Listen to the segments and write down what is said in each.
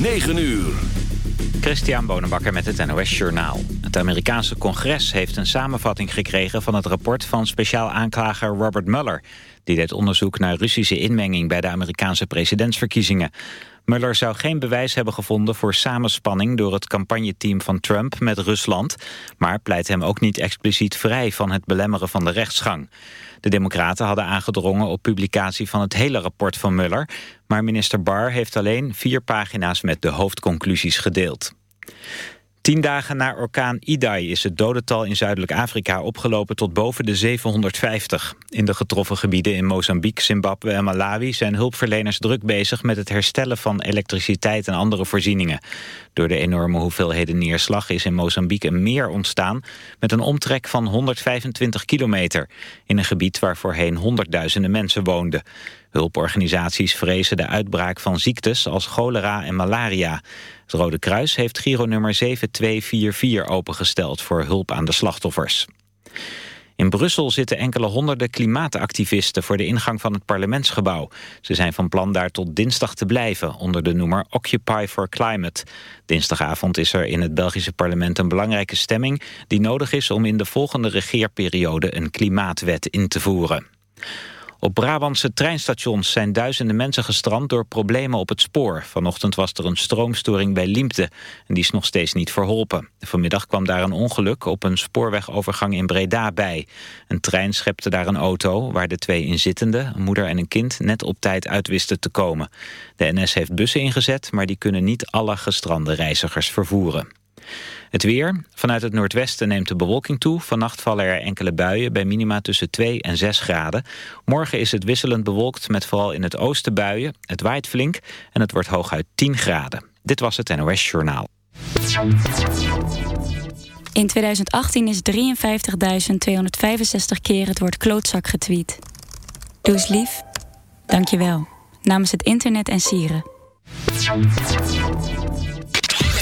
9 uur. Christian Bonenbakker met het NOS Journaal. Het Amerikaanse congres heeft een samenvatting gekregen... van het rapport van speciaal aanklager Robert Mueller. Die deed onderzoek naar Russische inmenging... bij de Amerikaanse presidentsverkiezingen. Mueller zou geen bewijs hebben gevonden voor samenspanning... door het campagneteam van Trump met Rusland... maar pleit hem ook niet expliciet vrij van het belemmeren van de rechtsgang. De democraten hadden aangedrongen op publicatie van het hele rapport van Mueller... maar minister Barr heeft alleen vier pagina's met de hoofdconclusies gedeeld. Tien dagen na orkaan Idai is het dodental in Zuidelijk Afrika opgelopen tot boven de 750. In de getroffen gebieden in Mozambique, Zimbabwe en Malawi zijn hulpverleners druk bezig met het herstellen van elektriciteit en andere voorzieningen. Door de enorme hoeveelheden neerslag is in Mozambique een meer ontstaan met een omtrek van 125 kilometer in een gebied waar voorheen honderdduizenden mensen woonden. Hulporganisaties vrezen de uitbraak van ziektes als cholera en malaria. Het Rode Kruis heeft Giro nummer 7244 opengesteld voor hulp aan de slachtoffers. In Brussel zitten enkele honderden klimaatactivisten voor de ingang van het parlementsgebouw. Ze zijn van plan daar tot dinsdag te blijven onder de noemer Occupy for Climate. Dinsdagavond is er in het Belgische parlement een belangrijke stemming die nodig is om in de volgende regeerperiode een klimaatwet in te voeren. Op Brabantse treinstations zijn duizenden mensen gestrand door problemen op het spoor. Vanochtend was er een stroomstoring bij Liemte en die is nog steeds niet verholpen. Vanmiddag kwam daar een ongeluk op een spoorwegovergang in Breda bij. Een trein schepte daar een auto waar de twee inzittenden, een moeder en een kind, net op tijd uit wisten te komen. De NS heeft bussen ingezet, maar die kunnen niet alle gestrande reizigers vervoeren. Het weer. Vanuit het noordwesten neemt de bewolking toe. Vannacht vallen er enkele buien bij minima tussen 2 en 6 graden. Morgen is het wisselend bewolkt met vooral in het oosten buien. Het waait flink en het wordt hooguit 10 graden. Dit was het NOS Journaal. In 2018 is 53.265 keer het woord klootzak getweet. Doe eens lief. Dank je wel. Namens het internet en sieren.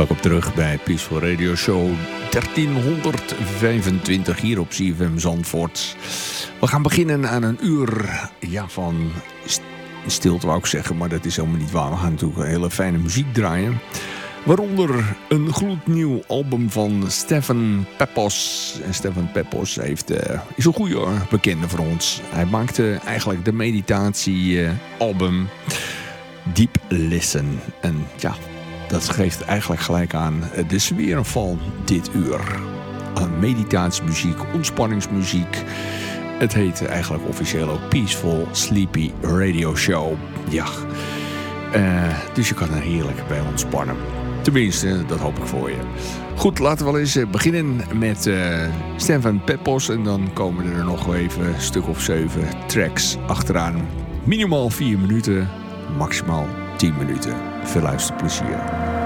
Welkom terug bij Peaceful Radio Show 1325 hier op CFM Zandvoort. We gaan beginnen aan een uur ja, van stilte wou ik zeggen, maar dat is helemaal niet waar. We gaan natuurlijk hele fijne muziek draaien. Waaronder een gloednieuw album van Stefan Peppos. En Stefan Peppos heeft, uh, is een goede bekende voor ons. Hij maakte eigenlijk de meditatiealbum uh, Deep Listen. En ja, dat geeft eigenlijk gelijk aan de sfeer van dit uur. Meditatiemuziek, ontspanningsmuziek. Het heet eigenlijk officieel ook Peaceful Sleepy Radio Show. Ja, uh, dus je kan er heerlijk bij ontspannen. Tenminste, dat hoop ik voor je. Goed, laten we wel eens beginnen met uh, Stefan Peppos. En dan komen er nog even een stuk of zeven tracks achteraan. Minimaal vier minuten, maximaal 10 minuten. Veel luisterplezier.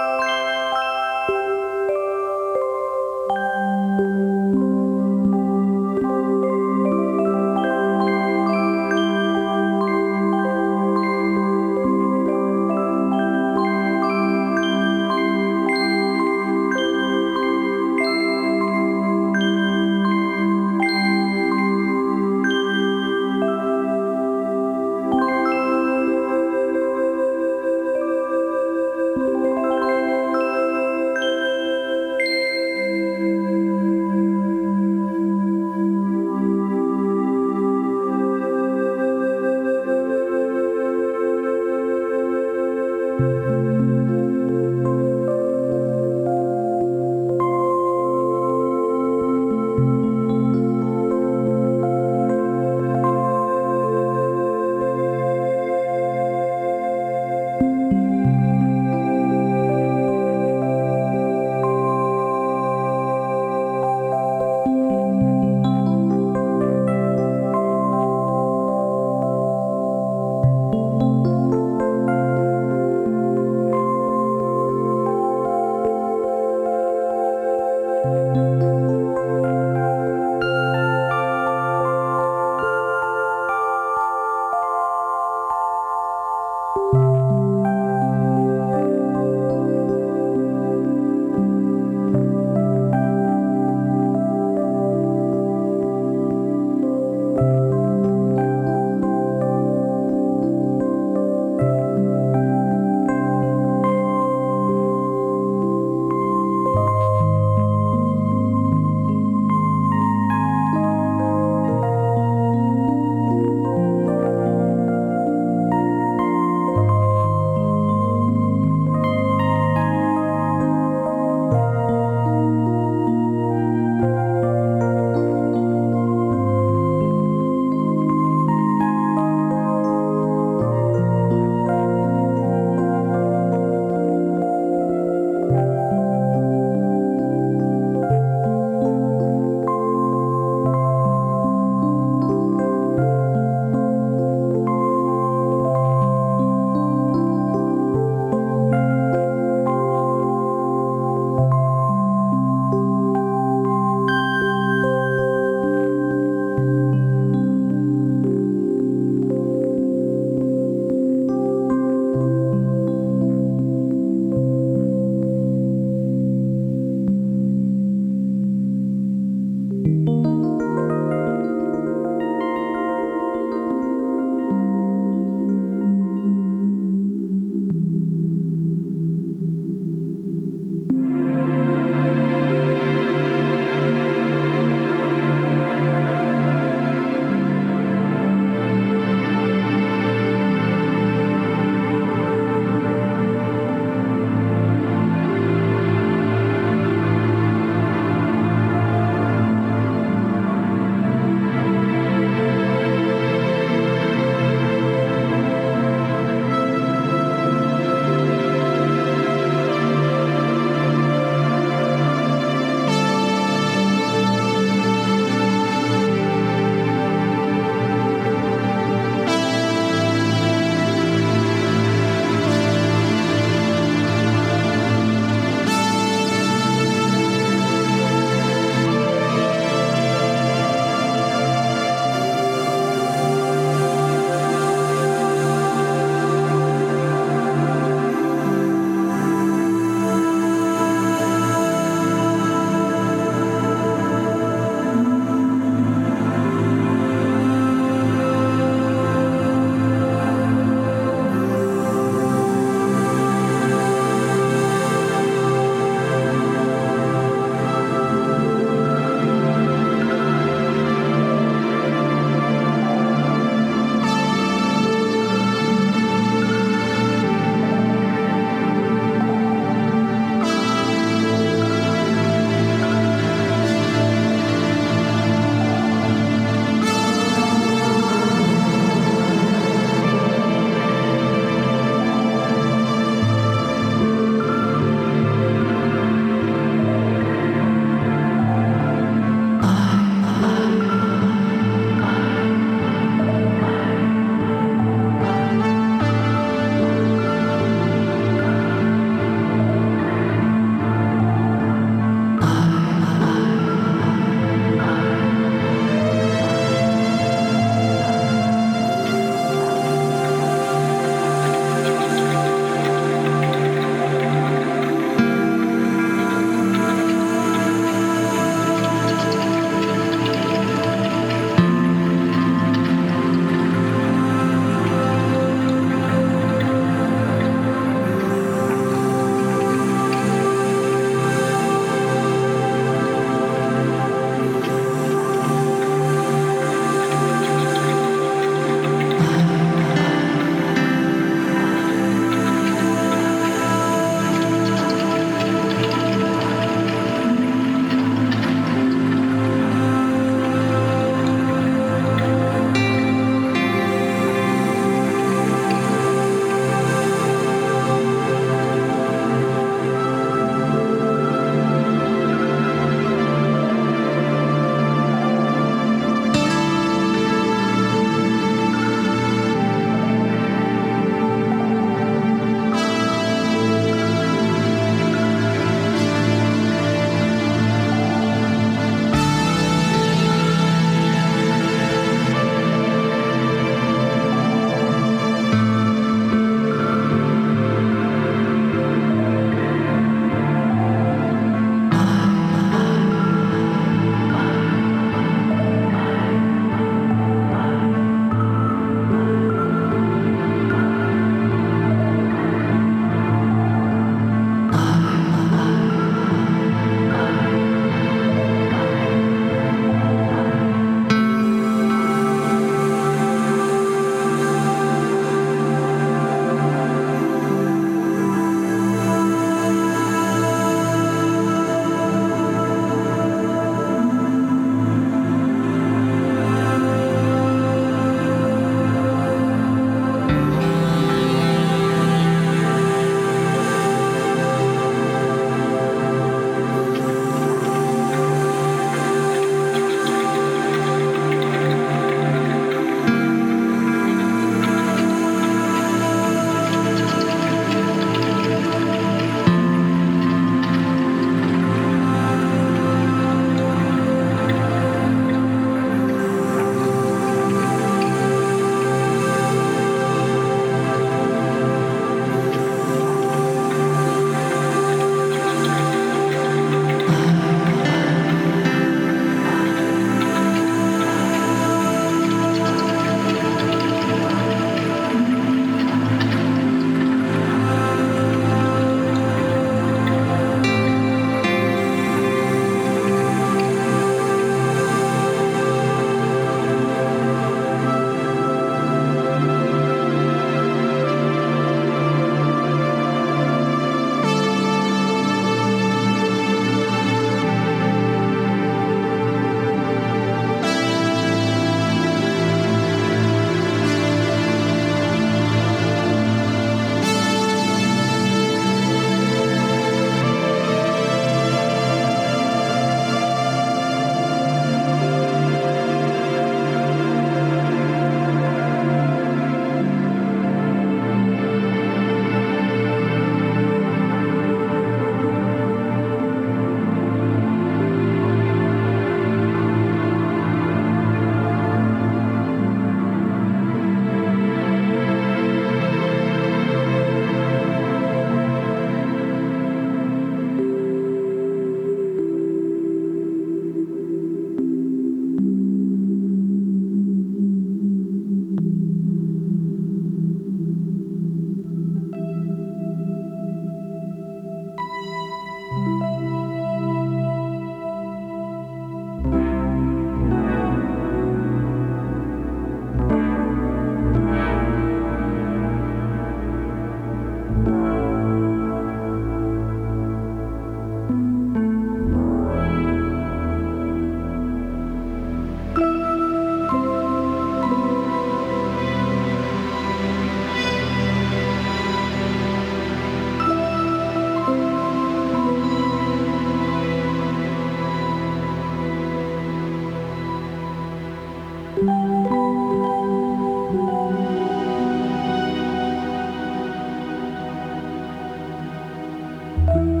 Bye.